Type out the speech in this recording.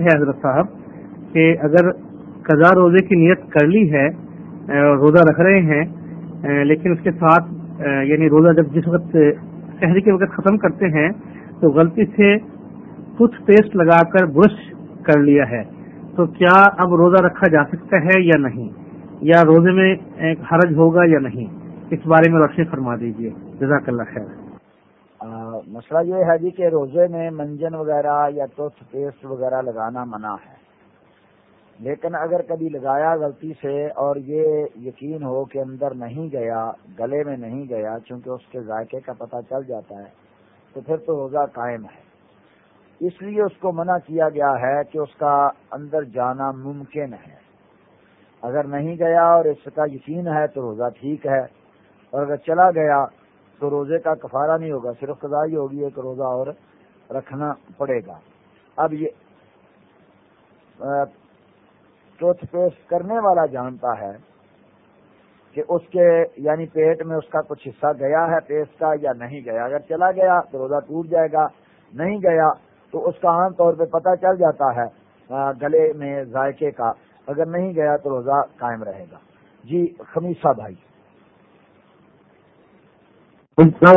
ہے حضرت صاحب، کہ اگر قضا روزے کی نیت کر لی ہے روزہ رکھ رہے ہیں لیکن اس کے ساتھ یعنی روزہ جب جس وقت شہری کے وقت ختم کرتے ہیں، تو غلطی سے ٹوتھ پیسٹ لگا کر برش کر لیا ہے۔ تو کیا اب روزہ رکھا جا سکتا ہے یا نہیں؟ یا روزے میں حرج ہوگا یا نہیں؟ اس بارے میں روشنی فرما دیجیے جزاک اللہ خیر۔ مسئلہ یہ ہے جی کہ روزے میں منجن وغیرہ یا ٹوتھ پیسٹ وغیرہ لگانا منع ہے۔ لیکن اگر کبھی لگایا غلطی سے اور یہ یقین ہو کہ اندر نہیں گیا، گلے میں نہیں گیا، چونکہ اس کے ذائقے کا پتہ چل جاتا ہے، تو پھر تو روزہ قائم ہے۔ اس لیے اس کو منع کیا گیا ہے کہ اس کا اندر جانا ممکن ہے۔ اگر نہیں گیا اور اس کا یقین ہے تو روزہ ٹھیک ہے، اور اگر چلا گیا تو روزے کا کفارہ نہیں ہوگا، صرف قضائی ہوگی، ایک روزہ اور رکھنا پڑے گا۔ اب یہ ٹوتھ پیسٹ کرنے والا جانتا ہے کہ اس کے یعنی پیٹ میں اس کا کچھ حصہ گیا ہے پیسٹ کا یا نہیں گیا۔ اگر چلا گیا تو روزہ ٹوٹ جائے گا، نہیں گیا تو اس کا عام طور پہ پتہ چل جاتا ہے گلے میں ذائقے کا۔ اگر نہیں گیا تو روزہ قائم رہے گا۔ جی خمیسہ بھائی۔ السلام